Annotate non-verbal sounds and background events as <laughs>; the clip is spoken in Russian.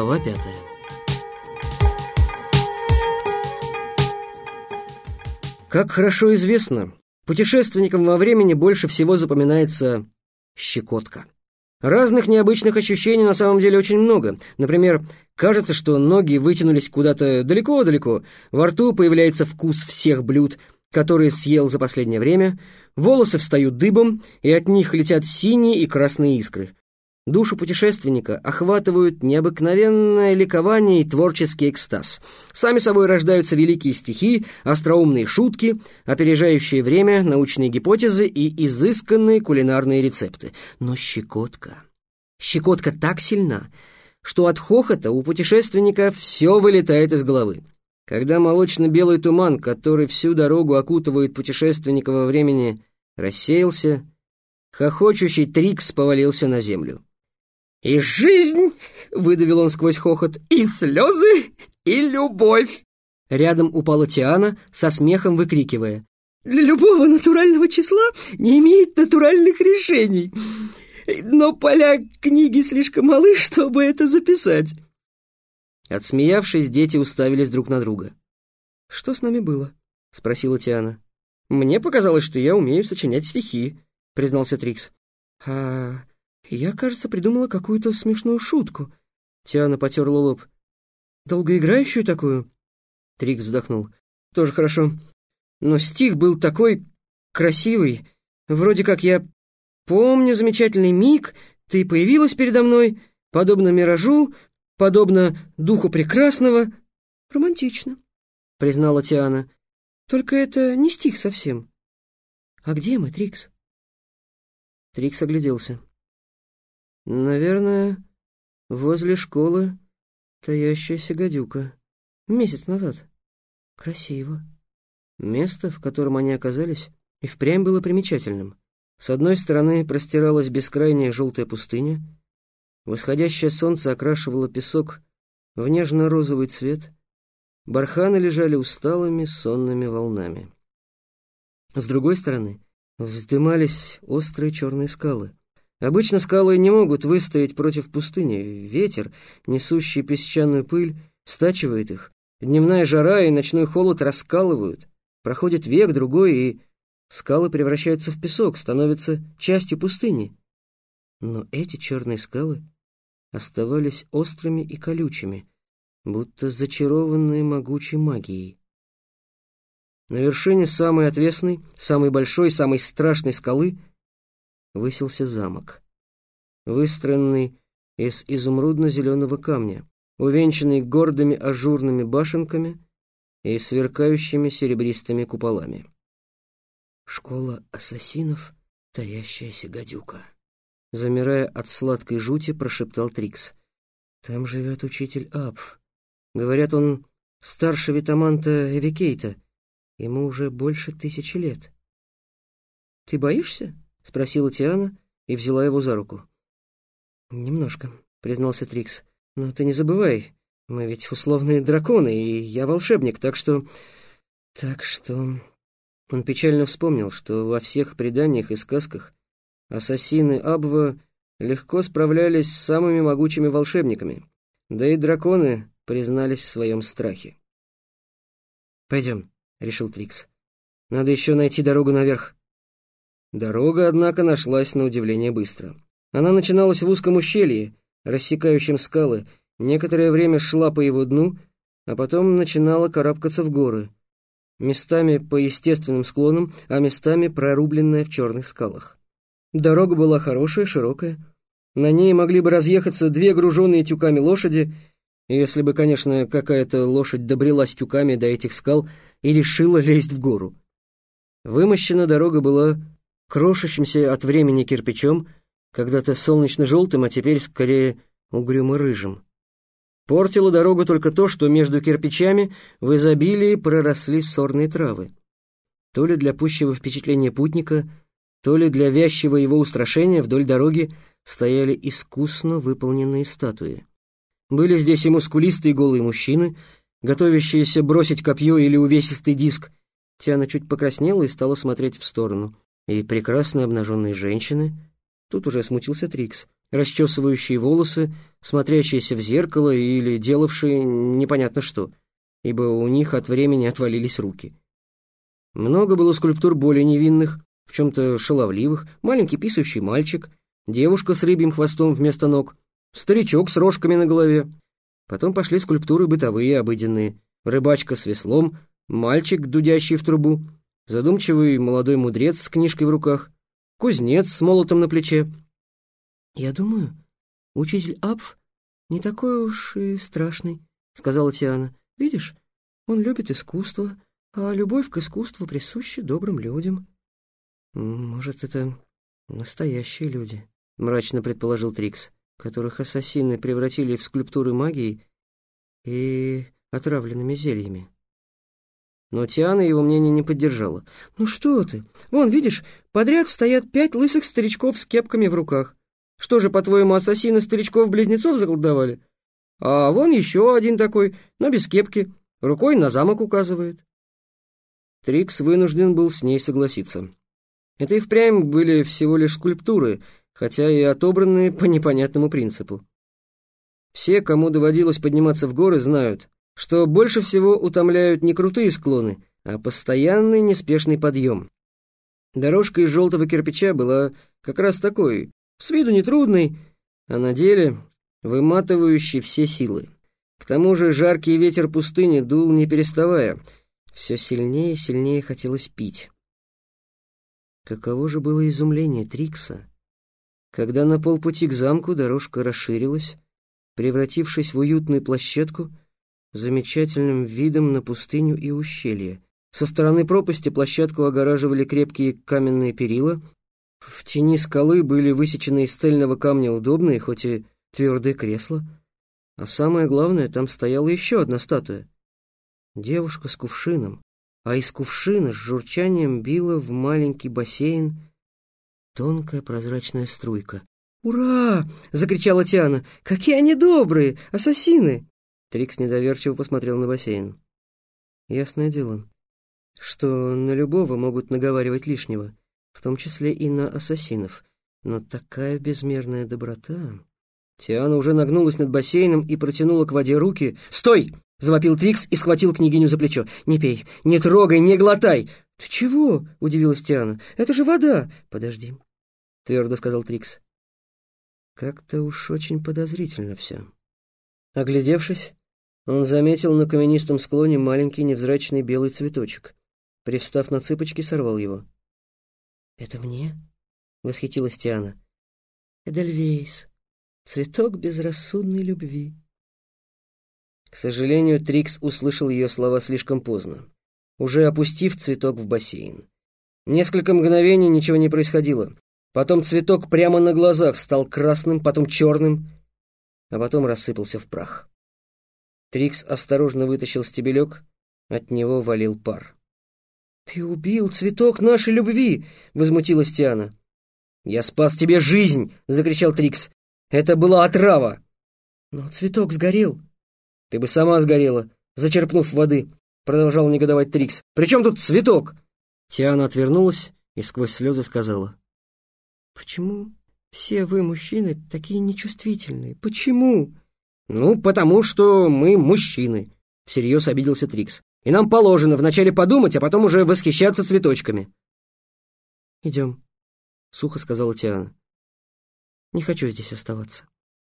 Глава пятая. Как хорошо известно, путешественникам во времени больше всего запоминается щекотка. Разных необычных ощущений на самом деле очень много. Например, кажется, что ноги вытянулись куда-то далеко-далеко, во рту появляется вкус всех блюд, которые съел за последнее время, волосы встают дыбом, и от них летят синие и красные искры. Душу путешественника охватывают необыкновенное ликование и творческий экстаз. Сами собой рождаются великие стихи, остроумные шутки, опережающие время, научные гипотезы и изысканные кулинарные рецепты. Но щекотка... Щекотка так сильна, что от хохота у путешественника все вылетает из головы. Когда молочно-белый туман, который всю дорогу окутывает путешественника во времени, рассеялся, хохочущий Трикс повалился на землю. «И жизнь!» <laughs> — выдавил он сквозь хохот. «И слезы, и любовь!» Рядом упала Тиана, со смехом выкрикивая. «Для любого натурального числа не имеет натуральных решений, но поля книги слишком малы, чтобы это записать». Отсмеявшись, дети уставились друг на друга. «Что с нами было?» — спросила Тиана. «Мне показалось, что я умею сочинять стихи», — признался Трикс. «А «Я, кажется, придумала какую-то смешную шутку». Тиана потерла лоб. «Долгоиграющую такую?» Трикс вздохнул. «Тоже хорошо. Но стих был такой красивый. Вроде как я помню замечательный миг, ты появилась передо мной, подобно миражу, подобно духу прекрасного». «Романтично», — признала Тиана. «Только это не стих совсем». «А где мы, Трикс?» Трикс огляделся. Наверное, возле школы таящаяся гадюка. Месяц назад. Красиво. Место, в котором они оказались, и впрямь было примечательным. С одной стороны простиралась бескрайняя желтая пустыня, восходящее солнце окрашивало песок в нежно-розовый цвет, барханы лежали усталыми сонными волнами. С другой стороны вздымались острые черные скалы — Обычно скалы не могут выстоять против пустыни. Ветер, несущий песчаную пыль, стачивает их. Дневная жара и ночной холод раскалывают. Проходит век, другой, и скалы превращаются в песок, становятся частью пустыни. Но эти черные скалы оставались острыми и колючими, будто зачарованные могучей магией. На вершине самой отвесной, самой большой, самой страшной скалы — высился замок, выстроенный из изумрудно-зеленого камня, увенчанный гордыми ажурными башенками и сверкающими серебристыми куполами. «Школа ассасинов, таящаяся гадюка», — замирая от сладкой жути, прошептал Трикс. «Там живет учитель Апф. Говорят, он старше Витаманта Эвикейта. Ему уже больше тысячи лет. Ты боишься?» — спросила Тиана и взяла его за руку. «Немножко», — признался Трикс. «Но ты не забывай, мы ведь условные драконы, и я волшебник, так что... Так что...» Он печально вспомнил, что во всех преданиях и сказках ассасины Абва легко справлялись с самыми могучими волшебниками, да и драконы признались в своем страхе. «Пойдем», — решил Трикс. «Надо еще найти дорогу наверх». Дорога, однако, нашлась на удивление быстро. Она начиналась в узком ущелье, рассекающем скалы, некоторое время шла по его дну, а потом начинала карабкаться в горы, местами по естественным склонам, а местами прорубленная в черных скалах. Дорога была хорошая, широкая. На ней могли бы разъехаться две груженные тюками лошади, если бы, конечно, какая-то лошадь добрелась тюками до этих скал и решила лезть в гору. Вымощена дорога была крошащимся от времени кирпичом, когда-то солнечно-желтым, а теперь скорее угрюмо-рыжим. Портило дорогу только то, что между кирпичами в изобилии проросли сорные травы. То ли для пущего впечатления путника, то ли для вязчего его устрашения вдоль дороги стояли искусно выполненные статуи. Были здесь и мускулистые голые мужчины, готовящиеся бросить копье или увесистый диск. Тиана чуть покраснела и стала смотреть в сторону и прекрасные обнаженные женщины. Тут уже смутился Трикс. расчесывающие волосы, смотрящиеся в зеркало или делавшие непонятно что, ибо у них от времени отвалились руки. Много было скульптур более невинных, в чем-то шаловливых, маленький писающий мальчик, девушка с рыбьим хвостом вместо ног, старичок с рожками на голове. Потом пошли скульптуры бытовые, обыденные, рыбачка с веслом, мальчик, дудящий в трубу, задумчивый молодой мудрец с книжкой в руках, кузнец с молотом на плече. «Я думаю, учитель Апф не такой уж и страшный», — сказала Тиана. «Видишь, он любит искусство, а любовь к искусству присуща добрым людям». «Может, это настоящие люди», — мрачно предположил Трикс, которых ассасины превратили в скульптуры магии и отравленными зельями. Но Тиана его мнение не поддержала. «Ну что ты? Вон, видишь, подряд стоят пять лысых старичков с кепками в руках. Что же, по-твоему, ассасины старичков-близнецов заколдовали? А вон еще один такой, но без кепки, рукой на замок указывает». Трикс вынужден был с ней согласиться. Это и впрямь были всего лишь скульптуры, хотя и отобранные по непонятному принципу. Все, кому доводилось подниматься в горы, знают, что больше всего утомляют не крутые склоны, а постоянный неспешный подъем. Дорожка из желтого кирпича была как раз такой, с виду нетрудной, а на деле выматывающей все силы. К тому же жаркий ветер пустыни дул не переставая, все сильнее и сильнее хотелось пить. Каково же было изумление Трикса, когда на полпути к замку дорожка расширилась, превратившись в уютную площадку, замечательным видом на пустыню и ущелье. Со стороны пропасти площадку огораживали крепкие каменные перила. В тени скалы были высечены из цельного камня удобные, хоть и твердые кресла. А самое главное, там стояла еще одна статуя. Девушка с кувшином, а из кувшина с журчанием била в маленький бассейн тонкая прозрачная струйка. «Ура!» — закричала Тиана. «Какие они добрые! Ассасины!» Трикс недоверчиво посмотрел на бассейн. Ясное дело, что на любого могут наговаривать лишнего, в том числе и на ассасинов. Но такая безмерная доброта... Тиана уже нагнулась над бассейном и протянула к воде руки. «Стой!» — завопил Трикс и схватил княгиню за плечо. «Не пей, не трогай, не глотай!» «Ты чего?» — удивилась Тиана. «Это же вода!» «Подожди», — твердо сказал Трикс. «Как-то уж очень подозрительно все». Оглядевшись, он заметил на каменистом склоне маленький невзрачный белый цветочек. Привстав на цыпочки, сорвал его. «Это мне?» — восхитилась Тиана. «Эдельвейс, цветок безрассудной любви». К сожалению, Трикс услышал ее слова слишком поздно, уже опустив цветок в бассейн. Несколько мгновений ничего не происходило. Потом цветок прямо на глазах стал красным, потом черным, а потом рассыпался в прах. Трикс осторожно вытащил стебелек, от него валил пар. «Ты убил цветок нашей любви!» — возмутилась Тиана. «Я спас тебе жизнь!» — закричал Трикс. «Это была отрава!» «Но цветок сгорел!» «Ты бы сама сгорела, зачерпнув воды!» — продолжал негодовать Трикс. «При чем тут цветок?» Тиана отвернулась и сквозь слезы сказала. «Почему все вы, мужчины, такие нечувствительные? Почему?» «Ну, потому что мы мужчины», — всерьез обиделся Трикс. «И нам положено вначале подумать, а потом уже восхищаться цветочками». «Идем», — сухо сказала Тиана. «Не хочу здесь оставаться».